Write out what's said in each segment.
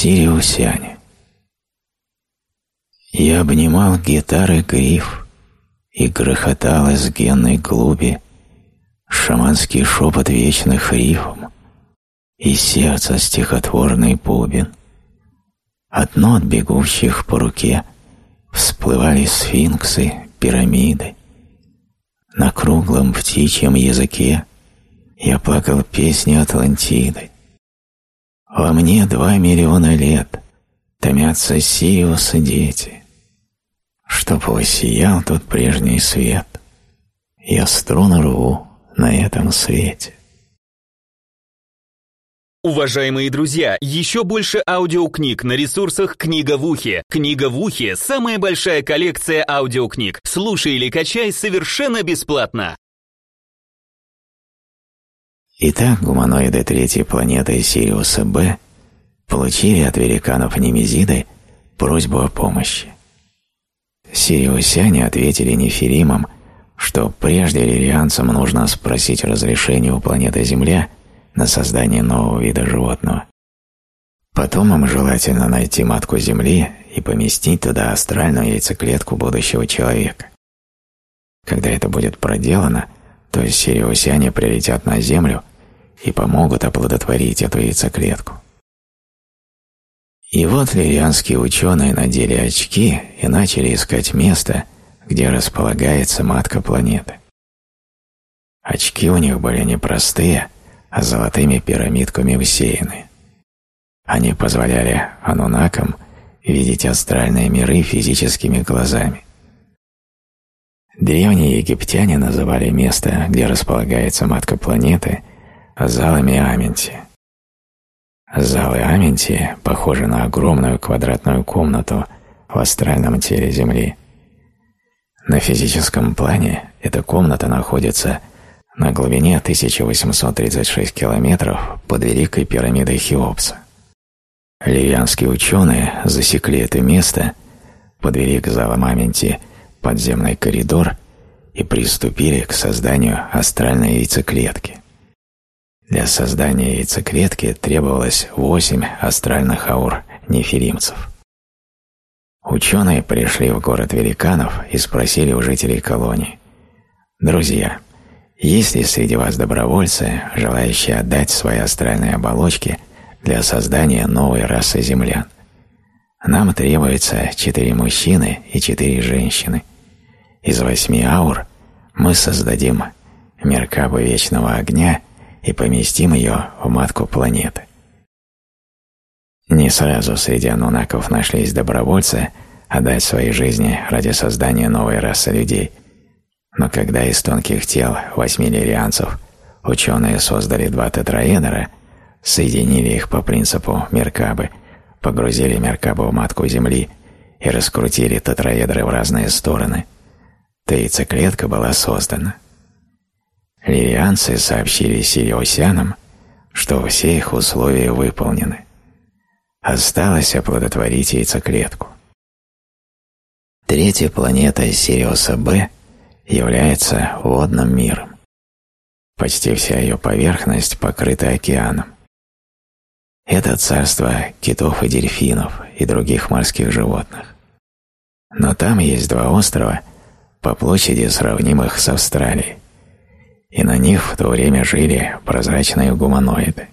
Сириусяне. Я обнимал гитары гриф, и грохотал из генной глуби шаманский шепот вечных рифм и сердце стихотворный бубен. От нот, бегущих по руке, всплывали сфинксы, пирамиды. На круглом птичьем языке я плакал песни Атлантиды. Во мне два миллиона лет томятся Сириуса дети. Чтоб воссиял тот прежний свет, я струны рву на этом свете. Уважаемые друзья, еще больше аудиокниг на ресурсах «Книга в ухе». «Книга в ухе» — самая большая коллекция аудиокниг. Слушай или качай совершенно бесплатно. Итак, гуманоиды третьей планеты Сириуса Б получили от великанов Немезиды просьбу о помощи. Сириусяне ответили нефиримам, что прежде лирианцам нужно спросить разрешение у планеты Земля – на создание нового вида животного. Потом им желательно найти матку Земли и поместить туда астральную яйцеклетку будущего человека. Когда это будет проделано, то сириусяне прилетят на Землю и помогут оплодотворить эту яйцеклетку. И вот лирианские ученые надели очки и начали искать место, где располагается матка планеты. Очки у них были непростые, а золотыми пирамидками усеяны. Они позволяли анунакам видеть астральные миры физическими глазами. Древние египтяне называли место, где располагается матка планеты, залами Аменти. Залы Аменти похожи на огромную квадратную комнату в астральном теле Земли. На физическом плане эта комната находится на глубине 1836 километров под Великой пирамидой Хеопса. Ливианские ученые засекли это место, подвели к залам Аменти подземный коридор и приступили к созданию астральной яйцеклетки. Для создания яйцеклетки требовалось восемь астральных аур нефилимцев. Ученые пришли в город великанов и спросили у жителей колонии. «Друзья, есть ли среди вас добровольцы, желающие отдать свои астральные оболочки для создания новой расы землян? Нам требуется четыре мужчины и четыре женщины. Из восьми аур мы создадим Меркабу Вечного Огня и поместим ее в матку планеты. Не сразу среди анунаков нашлись добровольцы отдать свои жизни ради создания новой расы людей – но когда из тонких тел восьми лирианцев ученые создали два тетраэдера, соединили их по принципу Меркабы, погрузили Меркабу в матку Земли и раскрутили тетраэдры в разные стороны, то яйцеклетка была создана. Лирианцы сообщили Сириусянам, что все их условия выполнены. Осталось оплодотворить яйцеклетку. Третья планета Сириуса Б – является водным миром. Почти вся ее поверхность покрыта океаном. Это царство китов и дельфинов и других морских животных. Но там есть два острова, по площади сравнимых с Австралией, и на них в то время жили прозрачные гуманоиды.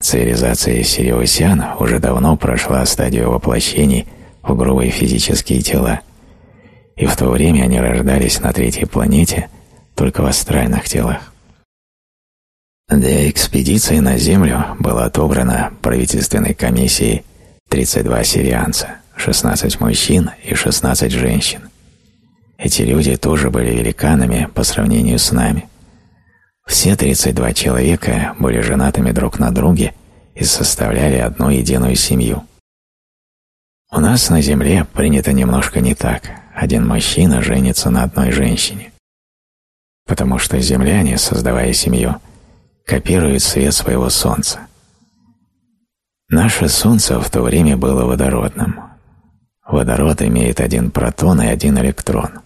Цивилизация Сириусян уже давно прошла стадию воплощений в грубые физические тела – и в то время они рождались на третьей планете только в астральных телах. Для экспедиции на Землю было отобрано правительственной комиссией 32 сирианца, 16 мужчин и 16 женщин. Эти люди тоже были великанами по сравнению с нами. Все 32 человека были женатыми друг на друге и составляли одну единую семью. У нас на Земле принято немножко не так – один мужчина женится на одной женщине. Потому что земляне, создавая семью, копируют свет своего Солнца. Наше Солнце в то время было водородным. Водород имеет один протон и один электрон.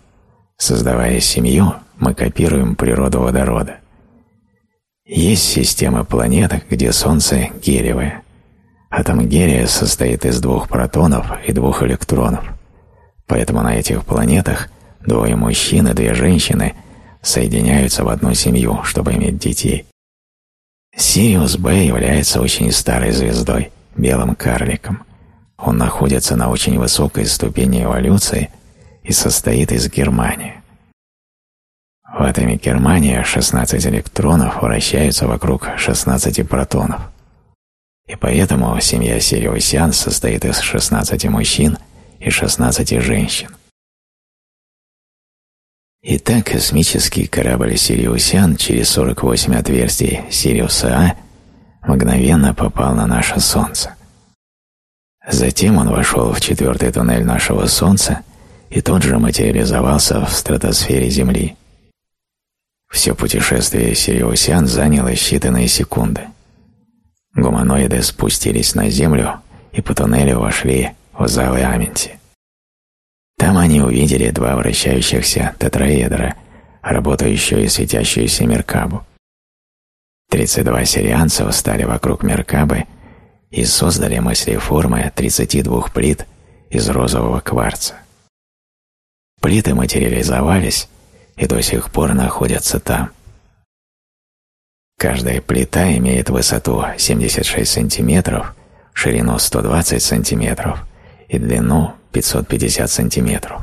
Создавая семью, мы копируем природу водорода. Есть системы планет, где Солнце гелевое, Атом гелия состоит из двух протонов и двух электронов, поэтому на этих планетах двое мужчин и две женщины соединяются в одну семью, чтобы иметь детей. Сириус Б является очень старой звездой, белым карликом. Он находится на очень высокой ступени эволюции и состоит из Германии. В атоме Германия 16 электронов вращаются вокруг 16 протонов. И поэтому семья Сириусян состоит из 16 мужчин и 16 женщин. Итак, космический корабль «Сириусян» через 48 отверстий «Сириуса А» мгновенно попал на наше Солнце. Затем он вошел в четвертый туннель нашего Солнца и тут же материализовался в стратосфере Земли. Все путешествие Сириусян заняло считанные секунды. Гуманоиды спустились на Землю и по туннелю вошли в залы Аменти. Там они увидели два вращающихся тетраэдра, работающую и светящуюся Меркабу. 32 сирианцев стали вокруг Меркабы и создали мыслеформы 32 плит из розового кварца. Плиты материализовались и до сих пор находятся там. Каждая плита имеет высоту 76 см, ширину 120 см и длину 550 см.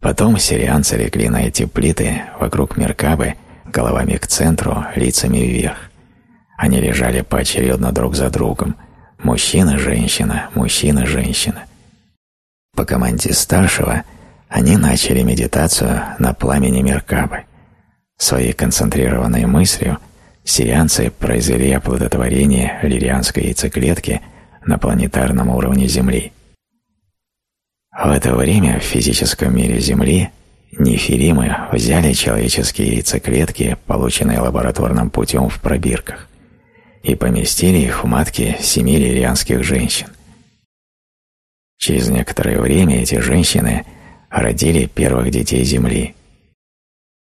Потом сирианцы легли на эти плиты вокруг Меркабы головами к центру, лицами вверх. Они лежали поочередно друг за другом. Мужчина-женщина, мужчина-женщина. По команде старшего они начали медитацию на пламени Меркабы. Своей концентрированной мыслью сирианцы произвели оплодотворение лирианской яйцеклетки на планетарном уровне Земли. В это время в физическом мире Земли нефилимы взяли человеческие яйцеклетки, полученные лабораторным путем в пробирках, и поместили их в матки семи лирианских женщин. Через некоторое время эти женщины родили первых детей Земли.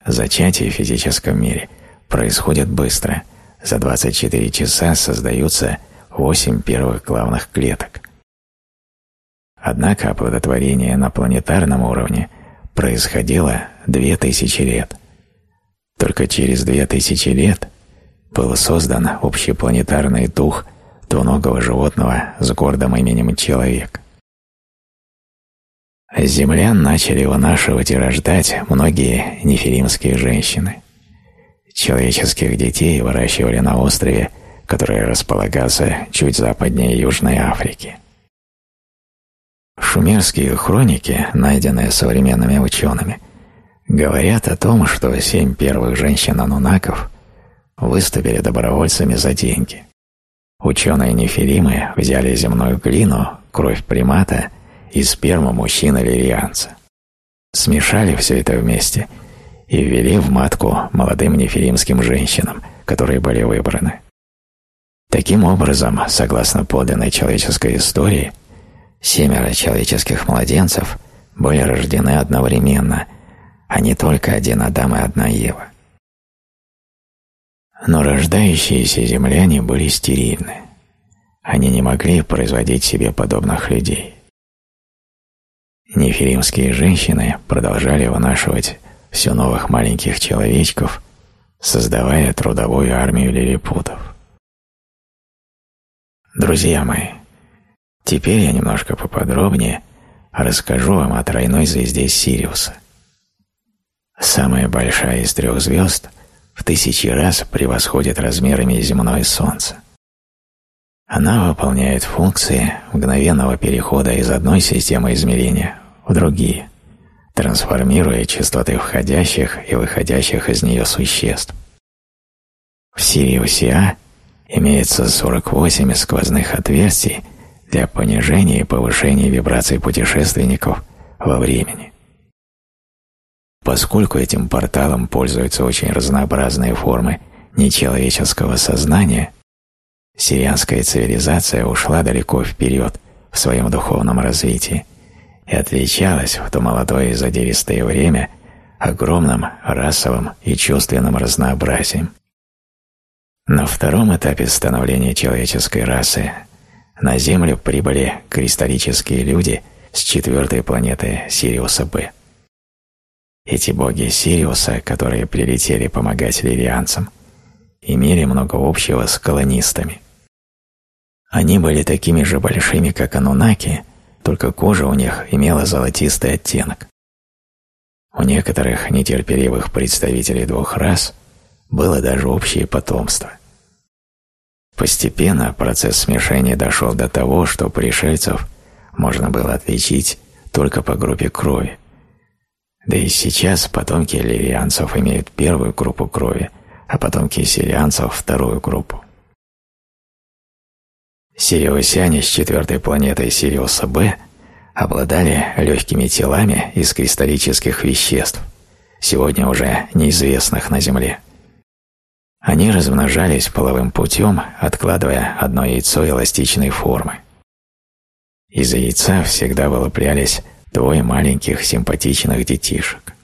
Зачатие в физическом мире происходит быстро. За 24 часа создаются 8 первых главных клеток. Однако оплодотворение на планетарном уровне происходило 2000 лет. Только через 2000 лет был создан общепланетарный дух двуногого животного с гордым именем человек. Землян начали вынашивать и рождать многие нефилимские женщины. Человеческих детей выращивали на острове, который располагался чуть западнее Южной Африки. Шумерские хроники, найденные современными учеными, говорят о том, что семь первых женщин-анунаков выступили добровольцами за деньги. Ученые-нефилимы взяли земную глину, кровь примата – и сперму мужчины-лирианца. Смешали все это вместе и ввели в матку молодым нефилимским женщинам, которые были выбраны. Таким образом, согласно подлинной человеческой истории, семеро человеческих младенцев были рождены одновременно, а не только один Адам и одна Ева. Но рождающиеся земляне были стерильны. Они не могли производить себе подобных людей. Нефилимские женщины продолжали вынашивать все новых маленьких человечков, создавая трудовую армию лилипутов. Друзья мои, теперь я немножко поподробнее расскажу вам о тройной звезде Сириуса. Самая большая из трех звезд в тысячи раз превосходит размерами земное Солнце. Она выполняет функции мгновенного перехода из одной системы измерения в другие, трансформируя частоты входящих и выходящих из нее существ. В Сириусе А имеется 48 сквозных отверстий для понижения и повышения вибраций путешественников во времени. Поскольку этим порталом пользуются очень разнообразные формы нечеловеческого сознания, сирианская цивилизация ушла далеко вперед в своем духовном развитии и отличалась в то молодое и задиристое время огромным расовым и чувственным разнообразием. На втором этапе становления человеческой расы на Землю прибыли кристаллические люди с четвертой планеты Сириуса Б. Эти боги Сириуса, которые прилетели помогать лирианцам, имели много общего с колонистами. Они были такими же большими, как анунаки, только кожа у них имела золотистый оттенок. У некоторых нетерпеливых представителей двух рас было даже общее потомство. Постепенно процесс смешения дошел до того, что пришельцев можно было отличить только по группе крови. Да и сейчас потомки лирианцев имеют первую группу крови, а потомки сирианцев – вторую группу. Сириусяне с четвертой планетой Сириуса Б обладали легкими телами из кристаллических веществ, сегодня уже неизвестных на Земле. Они размножались половым путем, откладывая одно яйцо эластичной формы. Из яйца всегда вылуплялись двое маленьких симпатичных детишек.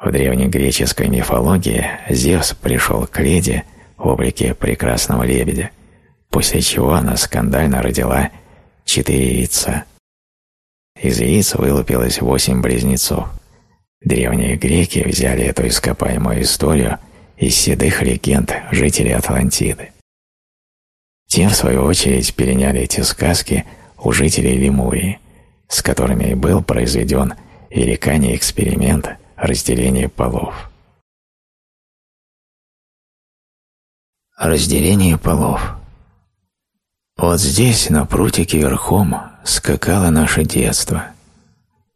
В древнегреческой мифологии Зевс пришел к Леде в облике прекрасного лебедя, после чего она скандально родила четыре яйца. Из яиц вылупилось восемь близнецов. Древние греки взяли эту ископаемую историю из седых легенд жителей Атлантиды. Те, в свою очередь, переняли эти сказки у жителей Лемурии, с которыми и был произведен великаний эксперимент разделения полов. Разделение полов Вот здесь, на прутике верхом, скакало наше детство,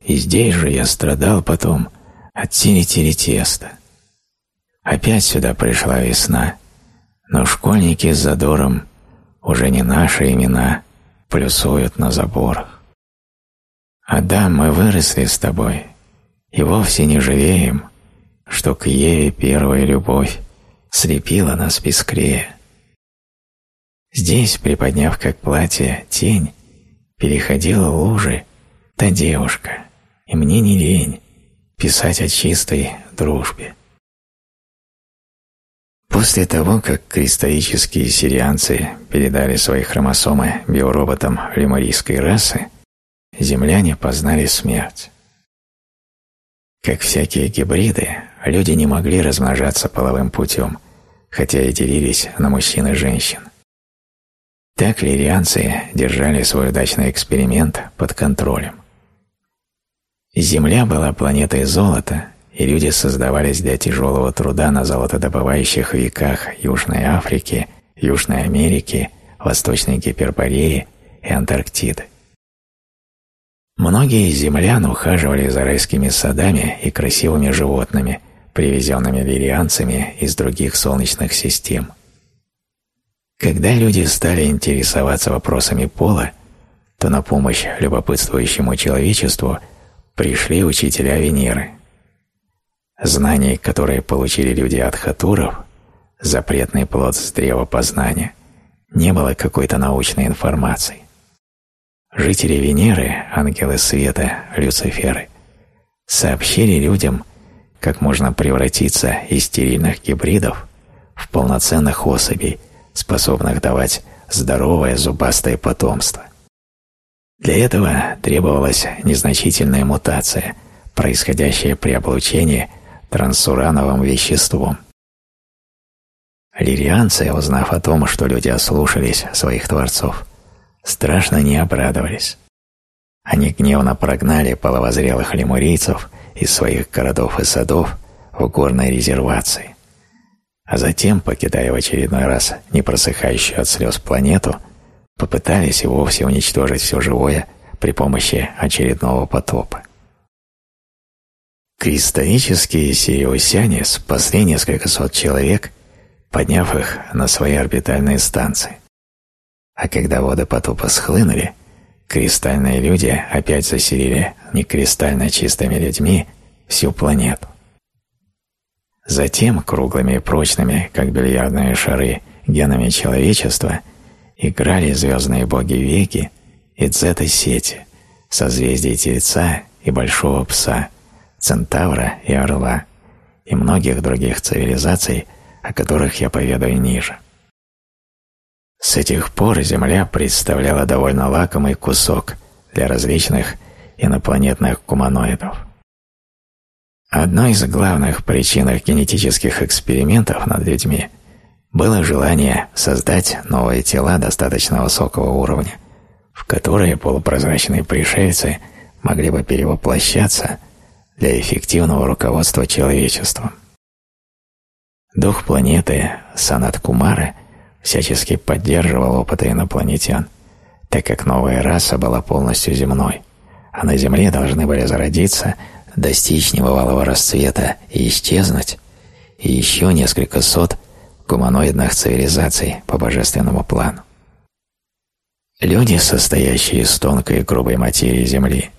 и здесь же я страдал потом от тили-тили теста. Опять сюда пришла весна, но школьники с задором уже не наши имена плюсуют на заборах. А да, мы выросли с тобой и вовсе не жалеем, что к Еве первая любовь слепила нас бескрея. Здесь, приподняв как платье тень, переходила лужи та девушка, и мне не лень писать о чистой дружбе. После того, как кристаллические сирианцы передали свои хромосомы биороботам лемурийской расы, земляне познали смерть. Как всякие гибриды, люди не могли размножаться половым путем, хотя и делились на мужчин и женщин. Так лирианцы держали свой удачный эксперимент под контролем. Земля была планетой золота, и люди создавались для тяжелого труда на золотодобывающих веках Южной Африки, Южной Америки, Восточной Гипербореи и Антарктиды. Многие землян ухаживали за райскими садами и красивыми животными, привезенными лирианцами из других солнечных систем. Когда люди стали интересоваться вопросами пола, то на помощь любопытствующему человечеству пришли учителя Венеры – Знаний, которые получили люди от хатуров, запретный плод с древа познания, не было какой-то научной информации. Жители Венеры, ангелы света, Люциферы, сообщили людям, как можно превратиться из стерильных гибридов в полноценных особей, способных давать здоровое зубастое потомство. Для этого требовалась незначительная мутация, происходящая при облучении – трансурановым веществом. Лирианцы, узнав о том, что люди ослушались своих творцов, страшно не обрадовались. Они гневно прогнали половозрелых лемурийцев из своих городов и садов в горной резервации, а затем, покидая в очередной раз непросыхающую от слез планету, попытались и вовсе уничтожить все живое при помощи очередного потопа. Кристаллические сириусяне спасли несколько сот человек, подняв их на свои орбитальные станции. А когда воды потопа схлынули, кристальные люди опять заселили некристально чистыми людьми всю планету. Затем круглыми и прочными, как бильярдные шары, генами человечества играли звездные боги Веги и Дзета-Сети, созвездие Тельца и Большого Пса – Центавра и Орла и многих других цивилизаций, о которых я поведаю ниже. С этих пор Земля представляла довольно лакомый кусок для различных инопланетных гуманоидов. Одной из главных причин генетических экспериментов над людьми было желание создать новые тела достаточно высокого уровня, в которые полупрозрачные пришельцы могли бы перевоплощаться для эффективного руководства человечеством. Дух планеты Санат Кумары всячески поддерживал опыты инопланетян, так как новая раса была полностью земной, а на Земле должны были зародиться, достичь небывалого расцвета и исчезнуть, и еще несколько сот гуманоидных цивилизаций по божественному плану. Люди, состоящие из тонкой и грубой материи Земли,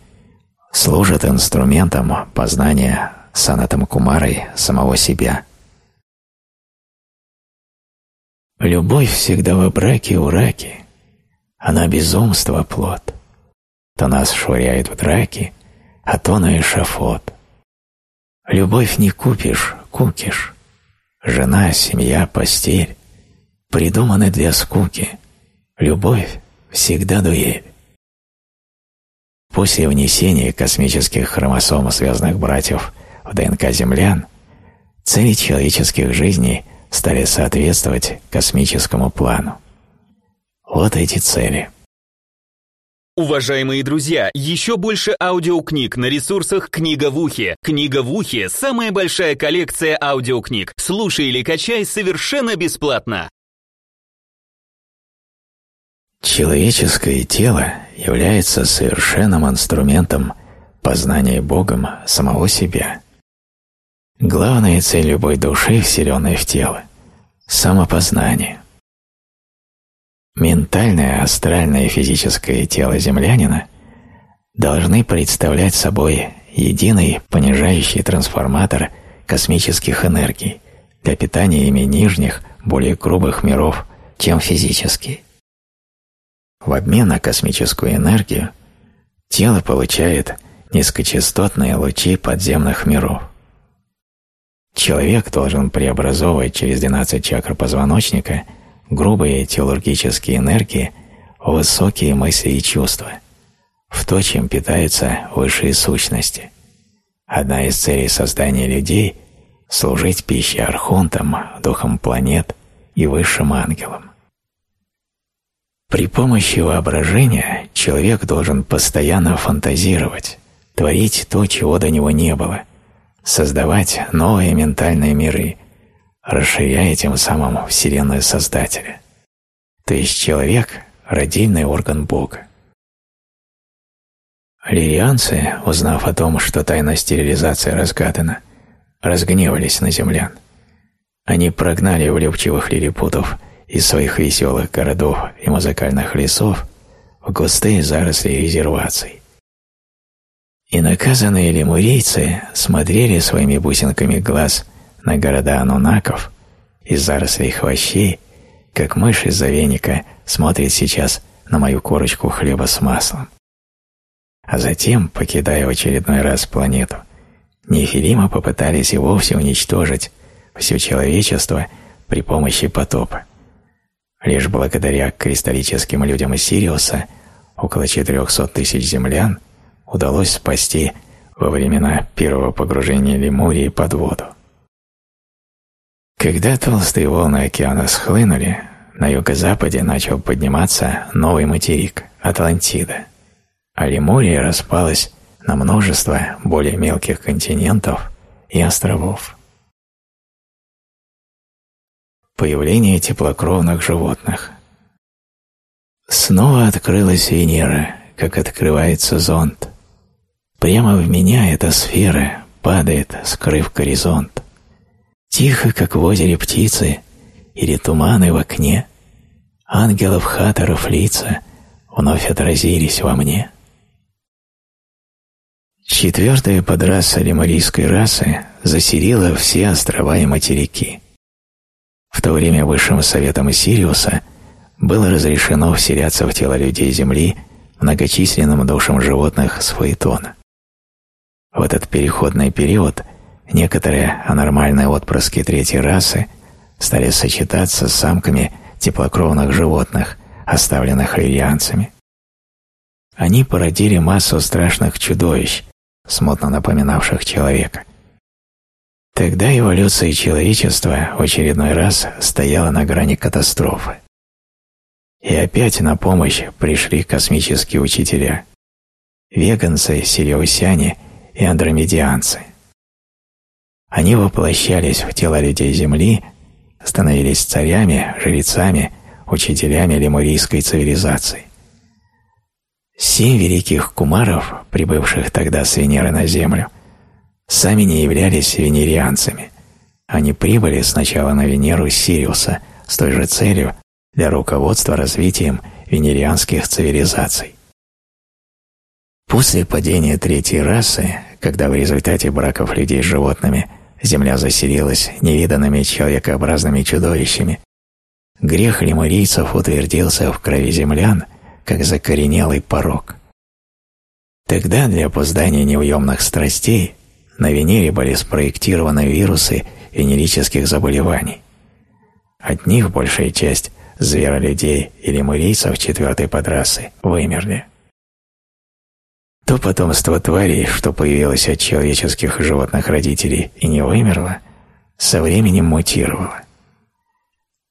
служат инструментом познания санатом Кумарой самого себя. Любовь всегда во браке у раки, она безумство плод. То нас швыряют в драки, а то на эшафот. Любовь не купишь, кукиш. Жена, семья, постель придуманы для скуки. Любовь всегда дуэль. После внесения космических хромосом связанных братьев в ДНК землян, цели человеческих жизней стали соответствовать космическому плану. Вот эти цели. Уважаемые друзья, еще больше аудиокниг на ресурсах «Книга в ухе». «Книга в ухе» — самая большая коллекция аудиокниг. Слушай или качай совершенно бесплатно. Человеческое тело является совершенным инструментом познания Богом самого себя. Главная цель любой души, вселенной в тело – самопознание. Ментальное, астральное и физическое тело землянина должны представлять собой единый понижающий трансформатор космических энергий для питания ими нижних, более грубых миров, чем физические. В обмен на космическую энергию тело получает низкочастотные лучи подземных миров. Человек должен преобразовывать через 12 чакр позвоночника грубые телургические энергии в высокие мысли и чувства, в то, чем питаются высшие сущности. Одна из целей создания людей – служить пищей архонтам, духам планет и высшим ангелам. При помощи воображения человек должен постоянно фантазировать, творить то, чего до него не было, создавать новые ментальные миры, расширяя тем самым Вселенную Создателя. То есть человек – родильный орган Бога. Лирианцы, узнав о том, что тайна стерилизации разгадана, разгневались на землян. Они прогнали влюбчивых лилипутов – из своих веселых городов и музыкальных лесов в густые заросли резерваций. И наказанные лемурийцы смотрели своими бусинками глаз на города анунаков из зарослей хвощей, как мышь из-за веника смотрит сейчас на мою корочку хлеба с маслом. А затем, покидая в очередной раз планету, Нефилима попытались и вовсе уничтожить все человечество при помощи потопа. Лишь благодаря кристаллическим людям из Сириуса около 400 тысяч землян удалось спасти во времена первого погружения Лемурии под воду. Когда толстые волны океана схлынули, на юго-западе начал подниматься новый материк – Атлантида, а Лемурия распалась на множество более мелких континентов и островов появление теплокровных животных. Снова открылась Венера, как открывается зонт. Прямо в меня эта сфера падает, скрыв горизонт. Тихо, как в озере птицы или туманы в окне, ангелов хаторов лица вновь отразились во мне. Четвертая подраса лемурийской расы заселила все острова и материки. В то время Высшим Советом Сириуса было разрешено вселяться в тело людей Земли многочисленным душам животных с Фаэтона. В этот переходный период некоторые анормальные отпрыски третьей расы стали сочетаться с самками теплокровных животных, оставленных лирианцами. Они породили массу страшных чудовищ, смутно напоминавших человека. Тогда эволюция человечества в очередной раз стояла на грани катастрофы. И опять на помощь пришли космические учителя – веганцы, сириусяне и андромедианцы. Они воплощались в тела людей Земли, становились царями, жрецами, учителями лемурийской цивилизации. Семь великих кумаров, прибывших тогда с Венеры на Землю, сами не являлись венерианцами. Они прибыли сначала на Венеру Сириуса с той же целью для руководства развитием венерианских цивилизаций. После падения третьей расы, когда в результате браков людей с животными земля заселилась невиданными человекообразными чудовищами, грех лемурийцев утвердился в крови землян как закоренелый порог. Тогда для опоздания неуемных страстей на Венере были спроектированы вирусы венерических заболеваний. От них большая часть зверолюдей или мурийцев четвертой подрасы вымерли. То потомство тварей, что появилось от человеческих и животных родителей и не вымерло, со временем мутировало.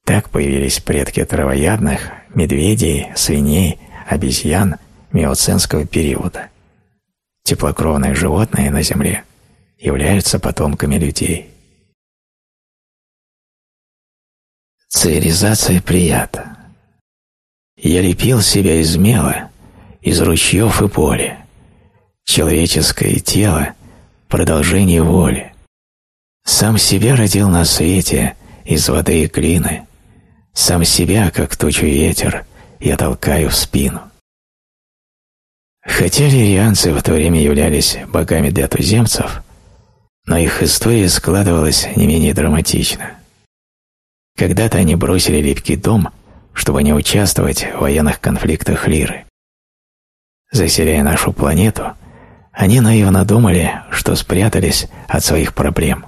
Так появились предки травоядных, медведей, свиней, обезьян миоценского периода. Теплокровные животные на Земле являются потомками людей. Цивилизация прията. Я лепил себя из мела, из ручьев и поля. Человеческое тело – продолжение воли. Сам себя родил на свете из воды и глины. Сам себя, как тучу ветер, я толкаю в спину. Хотя лирианцы в то время являлись богами для туземцев, но их история складывалась не менее драматично. Когда-то они бросили липкий дом, чтобы не участвовать в военных конфликтах Лиры. Заселяя нашу планету, они наивно думали, что спрятались от своих проблем.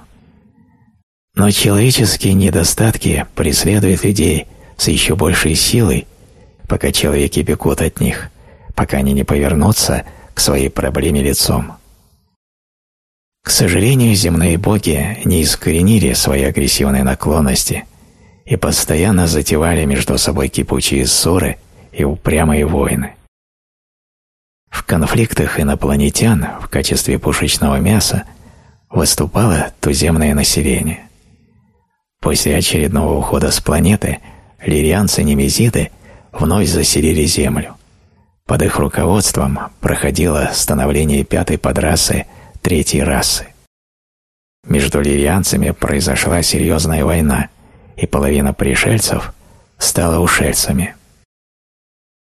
Но человеческие недостатки преследуют людей с еще большей силой, пока человеки бегут от них, пока они не повернутся к своей проблеме лицом. К сожалению, земные боги не искоренили свои агрессивные наклонности – и постоянно затевали между собой кипучие ссоры и упрямые войны. Конфликтах инопланетян в качестве пушечного мяса выступало туземное население. После очередного ухода с планеты лирианцы-немезиды вновь заселили Землю. Под их руководством проходило становление пятой подрасы третьей расы. Между лирианцами произошла серьезная война, и половина пришельцев стала ушельцами.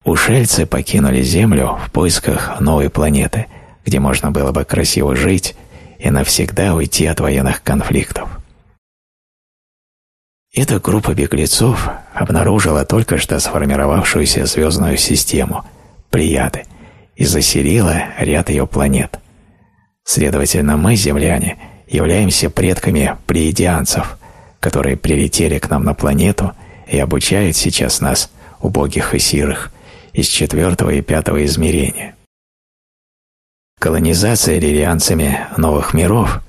Ушельцы покинули Землю в поисках новой планеты, где можно было бы красиво жить и навсегда уйти от военных конфликтов. Эта группа беглецов обнаружила только что сформировавшуюся звездную систему Плеяды и заселила ряд ее планет. Следовательно, мы, земляне, являемся предками плеядианцев – которые прилетели к нам на планету и обучают сейчас нас, убогих и сирых, из четвертого и пятого измерения. Колонизация лирианцами новых миров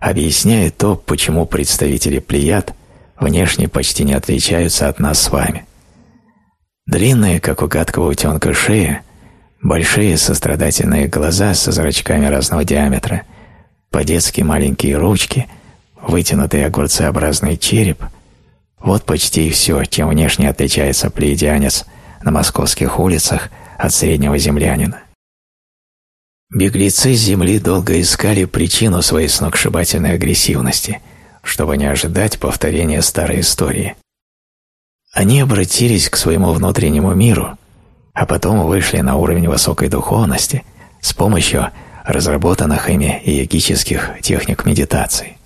объясняет то, почему представители плеяд внешне почти не отличаются от нас с вами. Длинные, как у гадкого утенка, шея, большие сострадательные глаза со зрачками разного диаметра, по-детски маленькие ручки – вытянутый огурцеобразный череп – вот почти и все, чем внешне отличается плеядианец на московских улицах от среднего землянина. Беглецы с земли долго искали причину своей сногсшибательной агрессивности, чтобы не ожидать повторения старой истории. Они обратились к своему внутреннему миру, а потом вышли на уровень высокой духовности с помощью разработанных ими йогических техник медитации.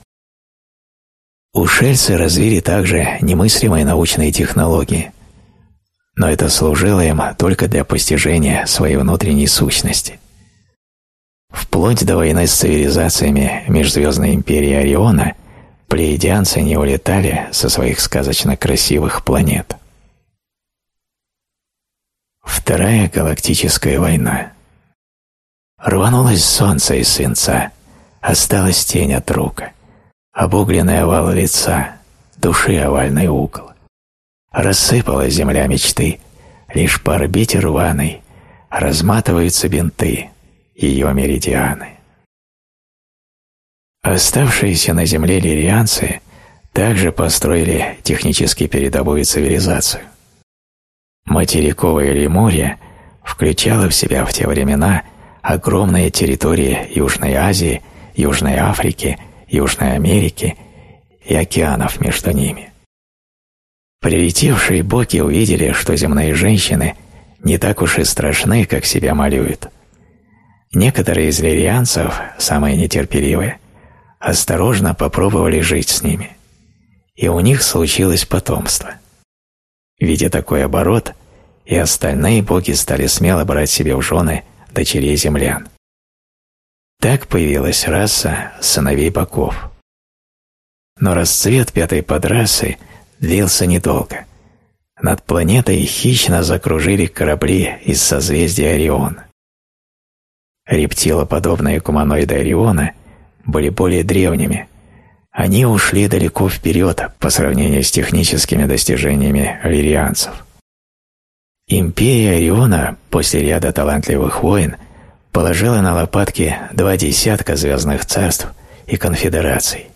Ушельцы развили также немыслимые научные технологии, но это служило им только для постижения своей внутренней сущности. Вплоть до войны с цивилизациями Межзвездной империи Ориона плеядианцы не улетали со своих сказочно красивых планет. Вторая галактическая война. Рванулось солнце из свинца, осталась тень от рука, обугленный овал лица, души овальный угол. Рассыпала земля мечты, лишь по орбите рваной разматываются бинты, ее меридианы. Оставшиеся на земле лирианцы также построили технически передовую цивилизацию. Материковое Лемурия включало в себя в те времена огромные территории Южной Азии, Южной Африки, Южной Америки и океанов между ними. Прилетевшие боги увидели, что земные женщины не так уж и страшны, как себя малюют. Некоторые из лирианцев, самые нетерпеливые, осторожно попробовали жить с ними. И у них случилось потомство. Видя такой оборот, и остальные боги стали смело брать себе в жены дочерей землян. Так появилась раса сыновей богов. Но расцвет пятой подрасы длился недолго. Над планетой хищно закружили корабли из созвездия Ориона. Рептилоподобные гуманоиды Ориона были более древними. Они ушли далеко вперед по сравнению с техническими достижениями лирианцев. Империя Ориона после ряда талантливых войн положила на лопатки два десятка звездных царств и конфедераций.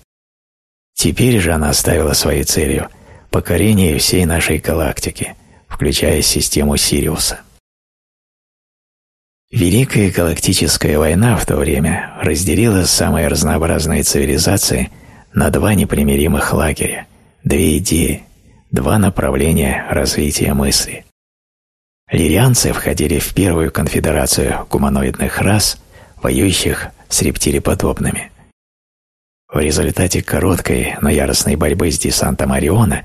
Теперь же она ставила своей целью покорение всей нашей галактики, включая систему Сириуса. Великая галактическая война в то время разделила самые разнообразные цивилизации на два непримиримых лагеря, две идеи, два направления развития мысли. Лирианцы входили в первую конфедерацию гуманоидных рас, воюющих с рептилиподобными. В результате короткой, но яростной борьбы с десантом Ориона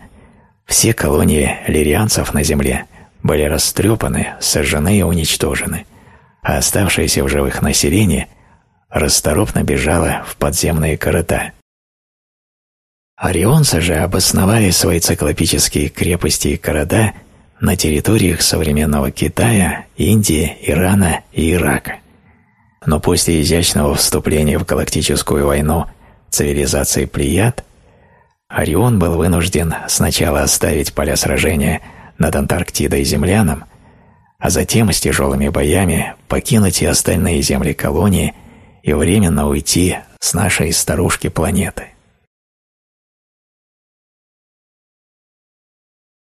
все колонии лирианцев на Земле были растрепаны, сожжены и уничтожены – а оставшееся в живых население расторопно бежало в подземные корота. Орионцы же обосновали свои циклопические крепости и города на территориях современного Китая, Индии, Ирана и Ирака. Но после изящного вступления в галактическую войну цивилизации Плеяд, Орион был вынужден сначала оставить поля сражения над Антарктидой землянам, а затем с тяжелыми боями покинуть и остальные земли колонии и временно уйти с нашей старушки планеты.